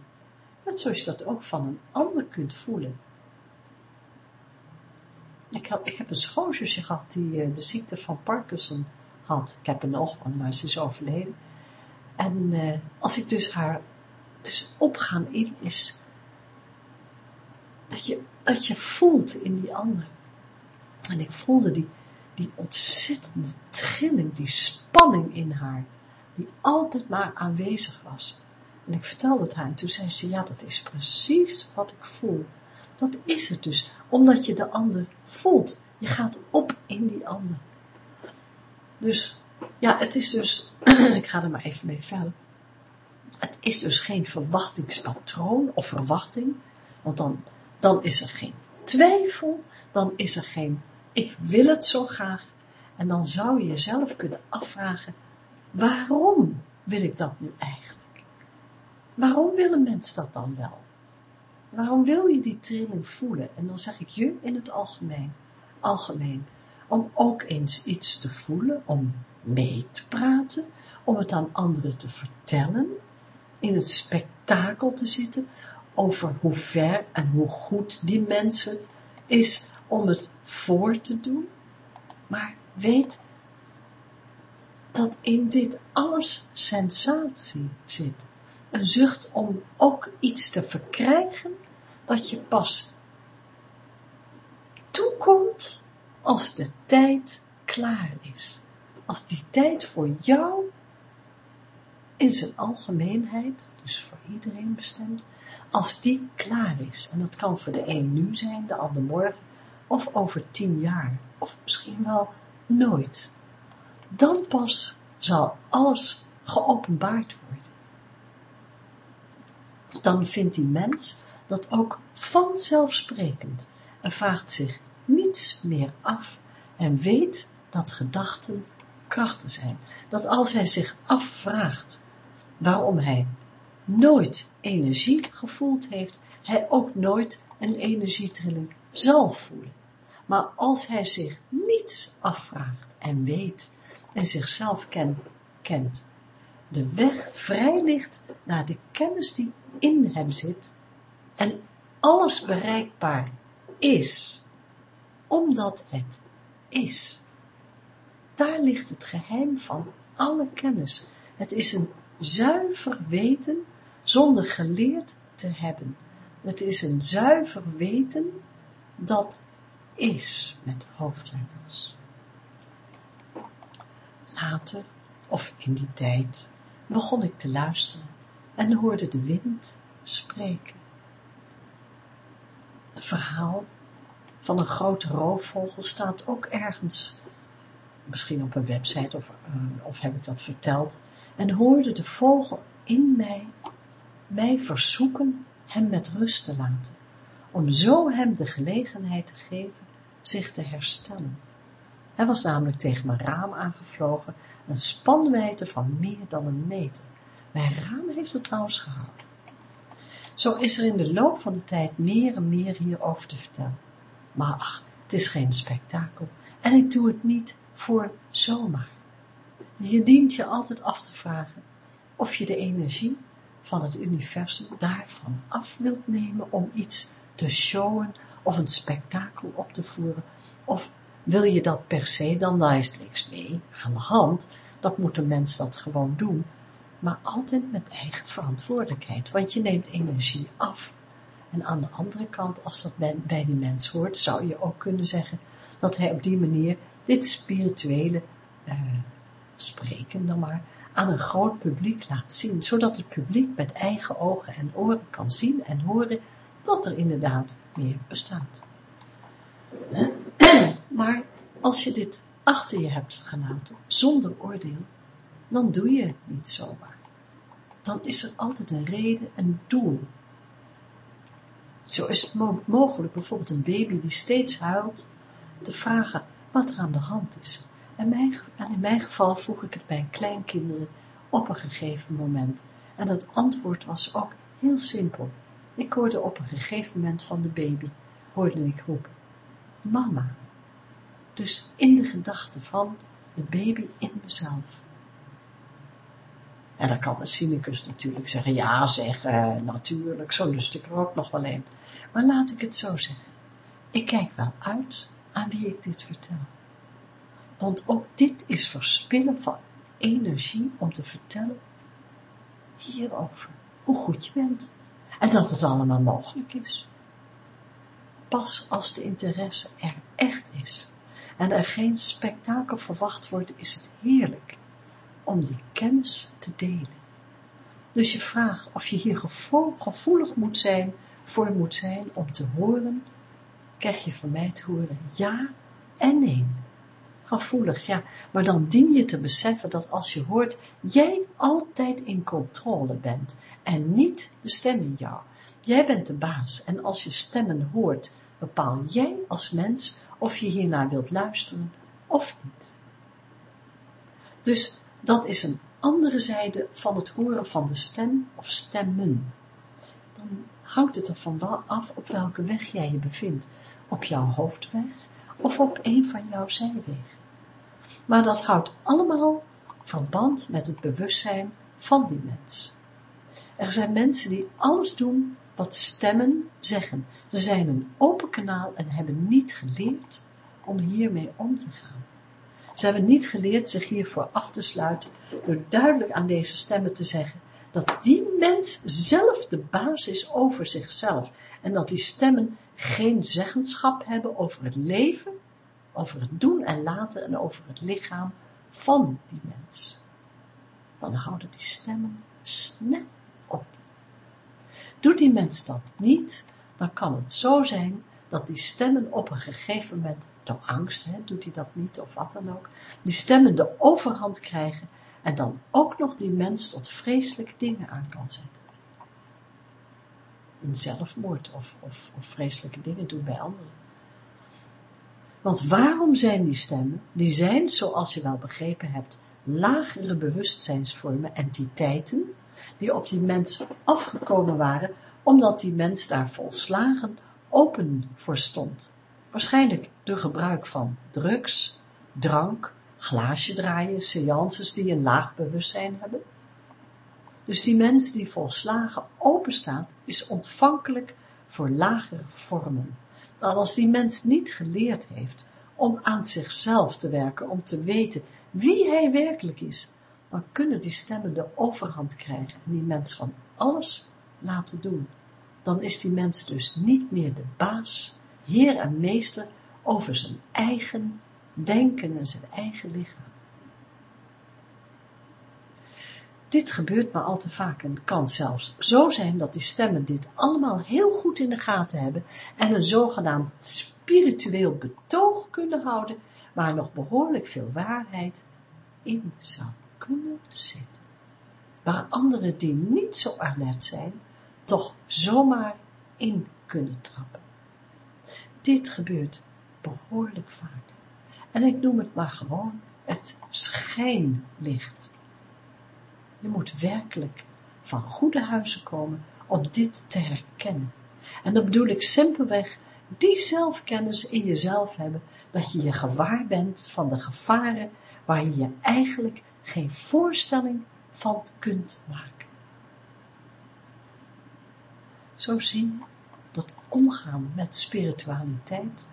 Speaker 1: Net zoals je dat ook van een ander kunt voelen. Ik, heb een schoonzusje gehad die uh, de ziekte van Parkinson had. Ik heb er nog maar ze is overleden. En uh, als ik dus haar, dus opgaan in is, dat je, dat je voelt in die ander. En ik voelde die, die ontzettende trilling, die spanning in haar, die altijd maar aanwezig was. En ik vertelde het haar en toen zei ze, ja, dat is precies wat ik voel. Dat is het dus, omdat je de ander voelt. Je gaat op in die ander. Dus, ja, het is dus, ik ga er maar even mee verder. Het is dus geen verwachtingspatroon of verwachting, want dan, dan is er geen twijfel, dan is er geen, ik wil het zo graag, en dan zou je jezelf kunnen afvragen, waarom wil ik dat nu eigenlijk? Waarom wil een mens dat dan wel? Waarom wil je die trilling voelen? En dan zeg ik je in het algemeen. Algemeen. Om ook eens iets te voelen, om mee te praten, om het aan anderen te vertellen, in het spektakel te zitten, over hoe ver en hoe goed die mens het is om het voor te doen. Maar weet dat in dit alles sensatie zit een zucht om ook iets te verkrijgen dat je pas toekomt als de tijd klaar is. Als die tijd voor jou in zijn algemeenheid, dus voor iedereen bestemd, als die klaar is. En dat kan voor de een nu zijn, de ander morgen, of over tien jaar, of misschien wel nooit. Dan pas zal alles geopenbaard worden dan vindt die mens dat ook vanzelfsprekend en vraagt zich niets meer af en weet dat gedachten krachten zijn. Dat als hij zich afvraagt waarom hij nooit energie gevoeld heeft, hij ook nooit een energietrilling zal voelen. Maar als hij zich niets afvraagt en weet en zichzelf kent, de weg vrij ligt naar de kennis die in hem zit en alles bereikbaar is, omdat het is. Daar ligt het geheim van alle kennis. Het is een zuiver weten zonder geleerd te hebben. Het is een zuiver weten dat is met hoofdletters. Later, of in die tijd, begon ik te luisteren en hoorde de wind spreken. Een verhaal van een grote roofvogel staat ook ergens, misschien op een website of, uh, of heb ik dat verteld, en hoorde de vogel in mij, mij verzoeken hem met rust te laten, om zo hem de gelegenheid te geven zich te herstellen. Hij was namelijk tegen mijn raam aangevlogen, een spanwijdte van meer dan een meter. Mijn raam heeft het trouwens gehouden. Zo is er in de loop van de tijd meer en meer hierover te vertellen. Maar ach, het is geen spektakel en ik doe het niet voor zomaar. Je dient je altijd af te vragen of je de energie van het universum daarvan af wilt nemen om iets te showen of een spektakel op te voeren, of wil je dat per se, dan daar is niks mee aan de hand, dat moet een mens dat gewoon doen, maar altijd met eigen verantwoordelijkheid, want je neemt energie af. En aan de andere kant, als dat bij die mens hoort, zou je ook kunnen zeggen dat hij op die manier dit spirituele uh, spreken dan maar aan een groot publiek laat zien, zodat het publiek met eigen ogen en oren kan zien en horen dat er inderdaad meer bestaat. Maar als je dit achter je hebt gelaten, zonder oordeel, dan doe je het niet zomaar. Dan is er altijd een reden, een doel. Zo is het mogelijk bijvoorbeeld een baby die steeds huilt, te vragen wat er aan de hand is. En, in mijn geval vroeg ik het bij kleinkinderen op een gegeven moment. En het antwoord was ook heel simpel. Ik hoorde op een gegeven moment van de baby, hoorde ik roepen, mama. Dus in de gedachte van de baby in mezelf. En dan kan de cynicus natuurlijk zeggen, ja zeg, eh, natuurlijk, zo lust ik er ook nog wel een. Maar laat ik het zo zeggen. Ik kijk wel uit aan wie ik dit vertel. Want ook dit is verspillen van energie om te vertellen hierover, hoe goed je bent. En dat het allemaal mogelijk is. Pas als de interesse er echt is en er geen spektakel verwacht wordt, is het heerlijk om die kennis te delen. Dus je vraagt of je hier gevoelig moet zijn, voor moet zijn om te horen, krijg je van mij te horen ja en nee. Gevoelig, ja, maar dan dien je te beseffen dat als je hoort, jij altijd in controle bent en niet de stem in jou. Jij bent de baas en als je stemmen hoort, bepaal jij als mens of je hiernaar wilt luisteren of niet. Dus dat is een andere zijde van het horen van de stem of stemmen. Dan hangt het ervan af op welke weg jij je bevindt. Op jouw hoofdweg of op een van jouw zijwegen. Maar dat houdt allemaal verband met het bewustzijn van die mens. Er zijn mensen die alles doen wat stemmen zeggen. Ze zijn een open kanaal en hebben niet geleerd om hiermee om te gaan. Ze hebben niet geleerd zich hiervoor af te sluiten door duidelijk aan deze stemmen te zeggen dat die mens zelf de baas is over zichzelf en dat die stemmen geen zeggenschap hebben over het leven, over het doen en laten en over het lichaam van die mens. Dan houden die stemmen snel op. Doet die mens dat niet, dan kan het zo zijn dat die stemmen op een gegeven moment, door angst, hè, doet hij dat niet of wat dan ook, die stemmen de overhand krijgen en dan ook nog die mens tot vreselijke dingen aan kan zetten. Een zelfmoord of, of, of vreselijke dingen doen bij anderen. Want waarom zijn die stemmen? Die zijn, zoals je wel begrepen hebt, lagere bewustzijnsvormen, entiteiten, die op die mens afgekomen waren, omdat die mens daar volslagen open voor stond. Waarschijnlijk door gebruik van drugs, drank, glaasje draaien, seances die een laag bewustzijn hebben. Dus die mens die volslagen open staat, is ontvankelijk voor lagere vormen. Dan als die mens niet geleerd heeft om aan zichzelf te werken, om te weten wie hij werkelijk is, dan kunnen die stemmen de overhand krijgen en die mens van alles laten doen. Dan is die mens dus niet meer de baas, heer en meester over zijn eigen denken en zijn eigen lichaam. Dit gebeurt maar al te vaak en kan zelfs zo zijn dat die stemmen dit allemaal heel goed in de gaten hebben en een zogenaamd spiritueel betoog kunnen houden waar nog behoorlijk veel waarheid in zou kunnen zitten. Waar anderen die niet zo alert zijn, toch zomaar in kunnen trappen. Dit gebeurt behoorlijk vaak. En ik noem het maar gewoon het schijnlicht. Je moet werkelijk van goede huizen komen om dit te herkennen. En dan bedoel ik simpelweg die zelfkennis in jezelf hebben, dat je je gewaar bent van de gevaren waar je je eigenlijk geen voorstelling van kunt maken. Zo zie je dat omgaan met spiritualiteit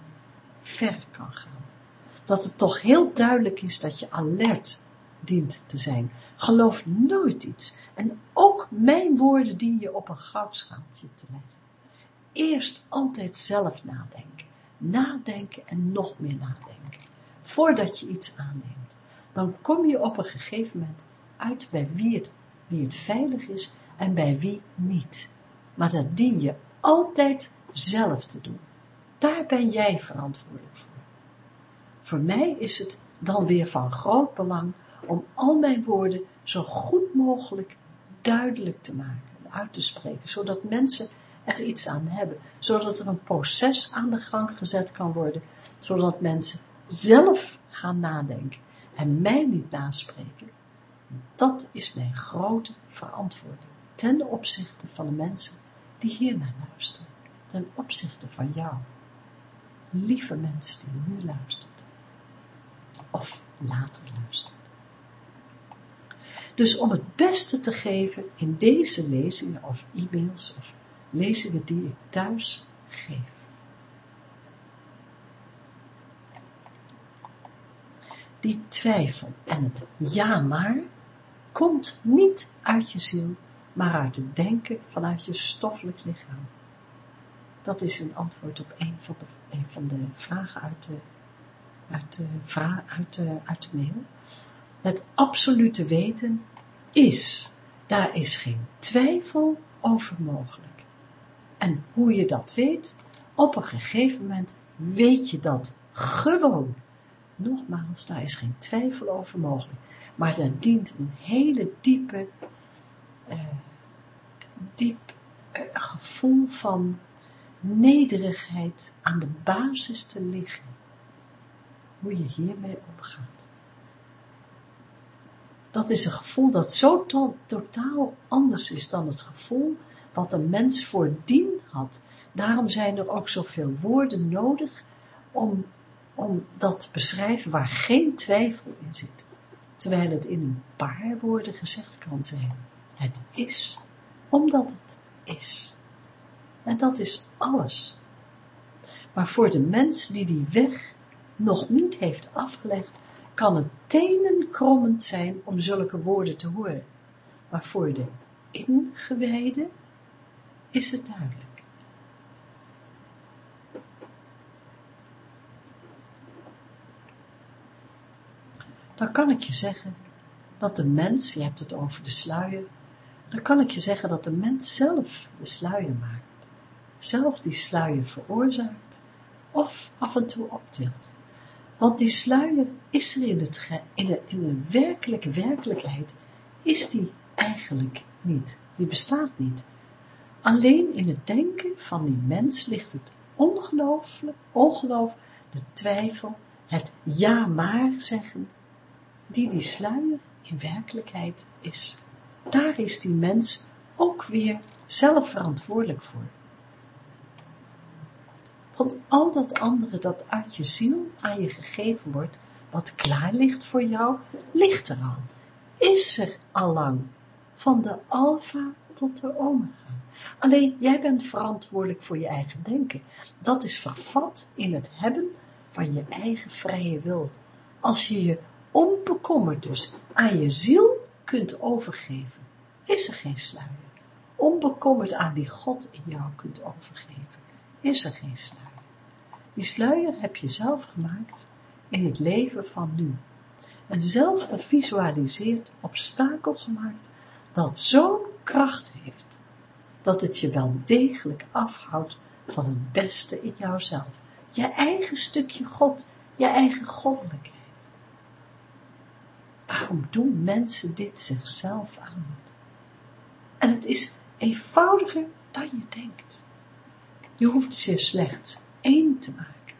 Speaker 1: ver kan gaan. Dat het toch heel duidelijk is dat je alert dient te zijn. Geloof nooit iets. En ook mijn woorden dien je op een goudschaaltje te leggen. Eerst altijd zelf nadenken. Nadenken en nog meer nadenken. Voordat je iets aanneemt. Dan kom je op een gegeven moment uit bij wie het, wie het veilig is en bij wie niet. Maar dat dien je altijd zelf te doen. Daar ben jij verantwoordelijk voor. Voor mij is het dan weer van groot belang om al mijn woorden zo goed mogelijk duidelijk te maken en uit te spreken, zodat mensen er iets aan hebben, zodat er een proces aan de gang gezet kan worden, zodat mensen zelf gaan nadenken en mij niet naspreken. Dat is mijn grote verantwoording ten opzichte van de mensen die hier naar luisteren, ten opzichte van jou, lieve mensen die nu luistert, of later luistert. Dus om het beste te geven in deze lezingen of e-mails of lezingen die ik thuis geef. Die twijfel en het ja maar komt niet uit je ziel, maar uit het denken vanuit je stoffelijk lichaam. Dat is een antwoord op een van de, van de vragen uit de, uit, de, uit, de, uit de mail. Het absolute weten is, daar is geen twijfel over mogelijk. En hoe je dat weet, op een gegeven moment weet je dat gewoon. Nogmaals, daar is geen twijfel over mogelijk. Maar daar dient een hele diepe, uh, diep uh, gevoel van nederigheid aan de basis te liggen. Hoe je hiermee omgaat. Dat is een gevoel dat zo to totaal anders is dan het gevoel wat een mens voordien had. Daarom zijn er ook zoveel woorden nodig om, om dat te beschrijven waar geen twijfel in zit. Terwijl het in een paar woorden gezegd kan zijn. Het is, omdat het is. En dat is alles. Maar voor de mens die die weg nog niet heeft afgelegd, kan het tenenkrommend zijn om zulke woorden te horen. Maar voor de ingewijden is het duidelijk. Dan kan ik je zeggen dat de mens, je hebt het over de sluier, dan kan ik je zeggen dat de mens zelf de sluier maakt, zelf die sluier veroorzaakt of af en toe optilt. Want die sluier is er in, het, in, de, in de werkelijke werkelijkheid, is die eigenlijk niet. Die bestaat niet. Alleen in het denken van die mens ligt het ongelooflijk, ongeloof, de twijfel, het ja maar zeggen, die die sluier in werkelijkheid is. Daar is die mens ook weer zelf verantwoordelijk voor. Want al dat andere dat uit je ziel aan je gegeven wordt, wat klaar ligt voor jou, ligt er al. Is er allang, van de alfa tot de omega. Alleen jij bent verantwoordelijk voor je eigen denken. Dat is vervat in het hebben van je eigen vrije wil. Als je je onbekommerd dus aan je ziel kunt overgeven, is er geen sluier. Onbekommerd aan die God in jou kunt overgeven, is er geen sluier. Die sluier heb je zelf gemaakt in het leven van nu. En zelf gevisualiseerd obstakel gemaakt dat zo'n kracht heeft, dat het je wel degelijk afhoudt van het beste in jouzelf. Je eigen stukje God, je eigen goddelijkheid. Waarom doen mensen dit zichzelf aan? En het is eenvoudiger dan je denkt. Je hoeft je slechts één te maken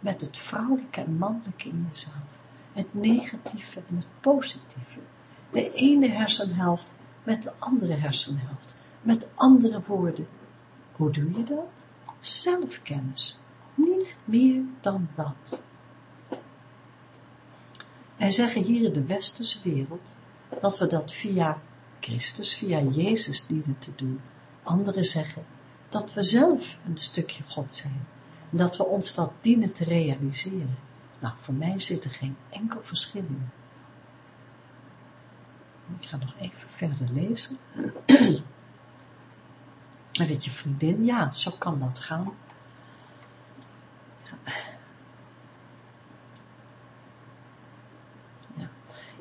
Speaker 1: met het vrouwelijke en mannelijke in jezelf. Het negatieve en het positieve. De ene hersenhelft met de andere hersenhelft. Met andere woorden. Hoe doe je dat? Zelfkennis. Niet meer dan dat. Wij zeggen hier in de westerse wereld dat we dat via Christus, via Jezus dienen te doen. Anderen zeggen dat we zelf een stukje God zijn. Dat we ons dat dienen te realiseren. Nou, voor mij zit er geen enkel verschil in. Ik ga nog even verder lezen. En weet je vriendin, ja, zo kan dat gaan.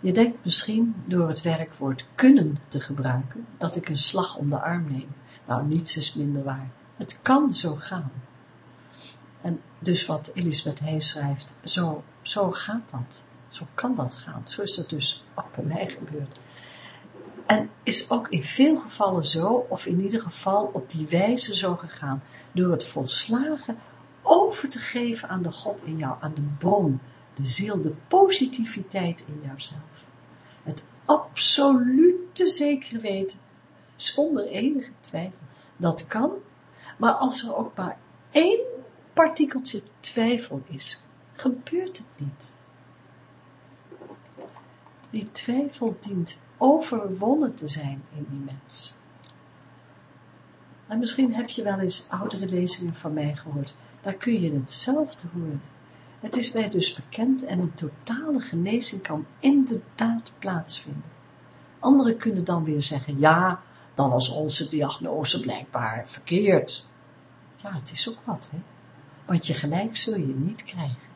Speaker 1: Je denkt misschien door het werkwoord kunnen te gebruiken, dat ik een slag om de arm neem. Nou, niets is minder waar. Het kan zo gaan. Dus wat Elisabeth Hees schrijft, zo, zo gaat dat. Zo kan dat gaan. Zo is het dus ook bij mij gebeurd. En is ook in veel gevallen zo, of in ieder geval op die wijze zo gegaan, door het volslagen over te geven aan de God in jou, aan de bron, de ziel, de positiviteit in jouzelf. Het absolute zeker weten, zonder enige twijfel, dat kan, maar als er ook maar één partikeltje twijfel is, gebeurt het niet. Die twijfel dient overwonnen te zijn in die mens. En misschien heb je wel eens oudere lezingen van mij gehoord. Daar kun je hetzelfde horen. Het is mij dus bekend en een totale genezing kan inderdaad plaatsvinden. Anderen kunnen dan weer zeggen, ja, dan was onze diagnose blijkbaar verkeerd. Ja, het is ook wat, hè. Want je gelijk zul je niet krijgen.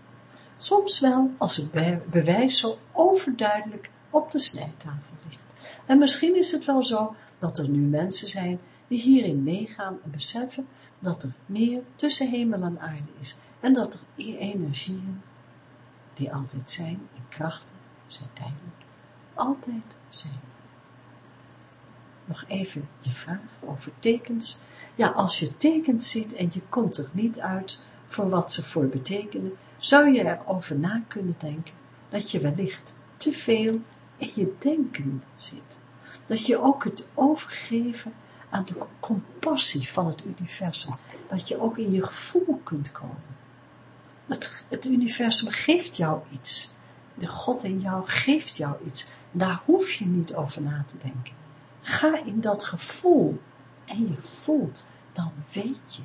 Speaker 1: Soms wel als het bewijs zo overduidelijk op de snijtafel ligt. En misschien is het wel zo dat er nu mensen zijn die hierin meegaan en beseffen dat er meer tussen hemel en aarde is en dat er energieën, die altijd zijn, en krachten, zijn tijdelijk, altijd zijn. Nog even je vraag over tekens. Ja, als je tekens ziet en je komt er niet uit voor wat ze voor betekenen, zou je erover na kunnen denken dat je wellicht te veel in je denken zit. Dat je ook het overgeven aan de compassie van het universum, dat je ook in je gevoel kunt komen. Het, het universum geeft jou iets. De God in jou geeft jou iets. Daar hoef je niet over na te denken. Ga in dat gevoel en je voelt, dan weet je.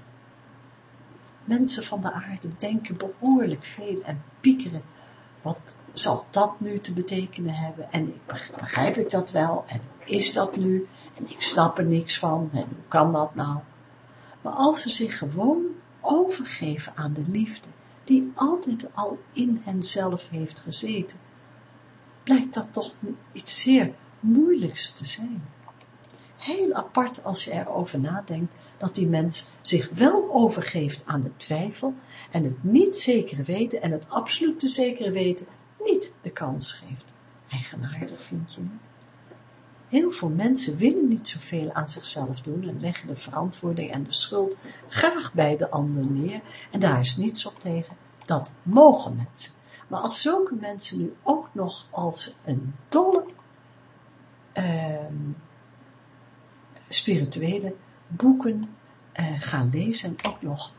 Speaker 1: Mensen van de aarde denken behoorlijk veel en piekeren. Wat zal dat nu te betekenen hebben? En begrijp ik dat wel? En is dat nu? En ik snap er niks van. En hoe kan dat nou? Maar als ze zich gewoon overgeven aan de liefde, die altijd al in henzelf heeft gezeten, blijkt dat toch iets zeer moeilijks te zijn. Heel apart als je erover nadenkt, dat die mens zich wel overgeeft aan de twijfel en het niet zekere weten en het absolute zekere weten niet de kans geeft. Eigenaardig vind je niet? Heel veel mensen willen niet zoveel aan zichzelf doen en leggen de verantwoording en de schuld graag bij de ander neer en daar is niets op tegen. Dat mogen mensen. Maar als zulke mensen nu ook nog als een dolle ehm, spirituele boeken uh, gaan lezen en ook nog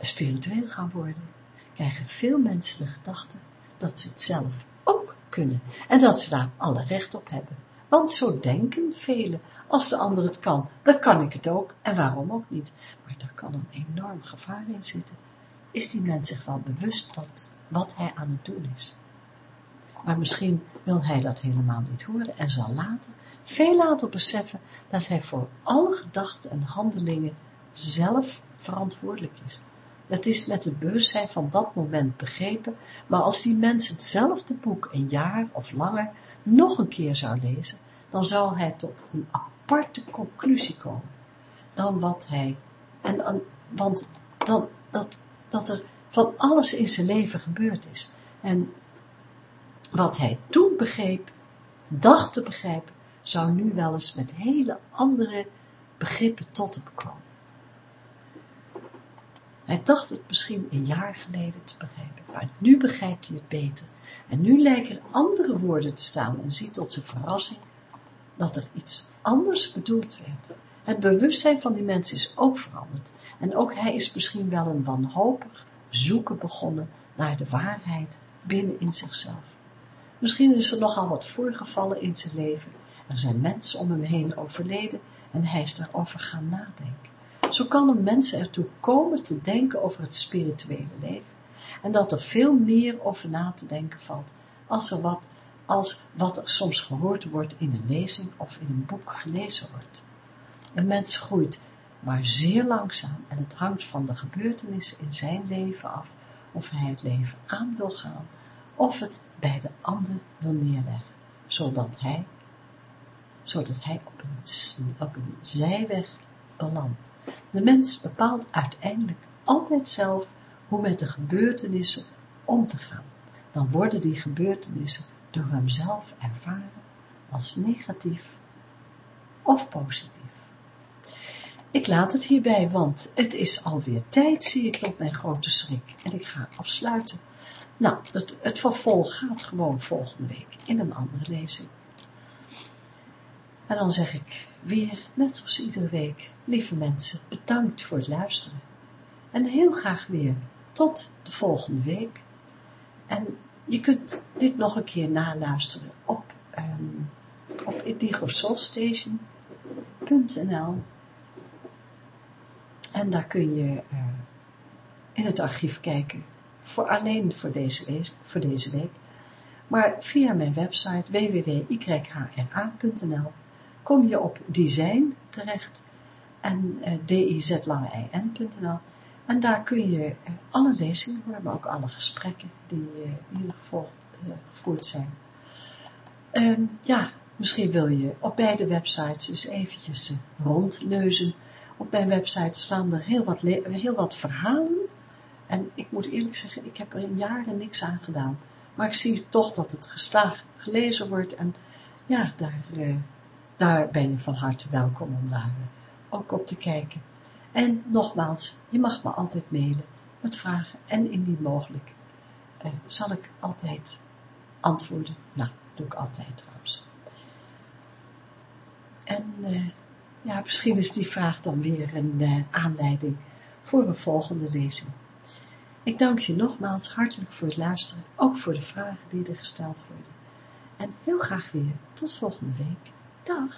Speaker 1: spiritueel gaan worden, krijgen veel mensen de gedachte dat ze het zelf ook kunnen en dat ze daar alle recht op hebben. Want zo denken velen, als de ander het kan, dan kan ik het ook en waarom ook niet. Maar daar kan een enorm gevaar in zitten. Is die mens zich wel bewust dat wat hij aan het doen is? Maar misschien wil hij dat helemaal niet horen en zal later veel later beseffen dat hij voor alle gedachten en handelingen zelf verantwoordelijk is. Het is met het bewustzijn van dat moment begrepen, maar als die mens hetzelfde boek een jaar of langer nog een keer zou lezen, dan zal hij tot een aparte conclusie komen dan wat hij, en, want dan, dat, dat er van alles in zijn leven gebeurd is. En wat hij toen begreep, dacht te begrijpen, zou nu wel eens met hele andere begrippen tot hem komen. Hij dacht het misschien een jaar geleden te begrijpen, maar nu begrijpt hij het beter. En nu lijken er andere woorden te staan en ziet tot zijn verrassing dat er iets anders bedoeld werd. Het bewustzijn van die mens is ook veranderd. En ook hij is misschien wel een wanhopig zoeken begonnen naar de waarheid binnen in zichzelf. Misschien is er nogal wat voorgevallen in zijn leven er zijn mensen om hem heen overleden en hij is daarover gaan nadenken. Zo kan een mens ertoe komen te denken over het spirituele leven en dat er veel meer over na te denken valt als, wat, als wat er soms gehoord wordt in een lezing of in een boek gelezen wordt. Een mens groeit maar zeer langzaam en het hangt van de gebeurtenissen in zijn leven af of hij het leven aan wil gaan of het bij de ander wil neerleggen, zodat hij zodat hij op een, zijweg belandt. De mens bepaalt uiteindelijk altijd zelf hoe met de gebeurtenissen om te gaan. dan worden die gebeurtenissen door hemzelf ervaren als negatief of positief. Ik laat het hierbij, want het is alweer tijd, zie ik tot mijn grote schrik. En ik ga afsluiten. Nou, het vervolg gaat gewoon volgende week in een andere lezing. En dan zeg ik weer, net zoals iedere week, lieve mensen, bedankt voor het luisteren. En heel graag weer tot de volgende week. En je kunt dit nog een keer naluisteren op, um, op indigosoulstation.nl en daar kun je uh, in het archief kijken, voor alleen voor deze, week, voor deze week. Maar via mijn website www.yhra.nl kom je op design terecht en uh, dizlangein.nl en daar kun je uh, alle lezingen horen, maar ook alle gesprekken die, die gevolgd, gevoerd zijn. Um, ja, misschien wil je op beide websites eens eventjes rondneuzen op mijn website staan er heel wat, heel wat verhalen. En ik moet eerlijk zeggen, ik heb er in jaren niks aan gedaan. Maar ik zie toch dat het gestaag gelezen wordt. En ja, daar, eh, daar ben je van harte welkom om daar eh, ook op te kijken. En nogmaals, je mag me altijd mailen met vragen. En indien mogelijk eh, zal ik altijd antwoorden. Nou, doe ik altijd trouwens. En... Eh, ja, misschien is die vraag dan weer een uh, aanleiding voor een volgende lezing. Ik dank je nogmaals hartelijk voor het luisteren, ook voor de vragen die er gesteld worden. En heel graag weer tot volgende week. 到。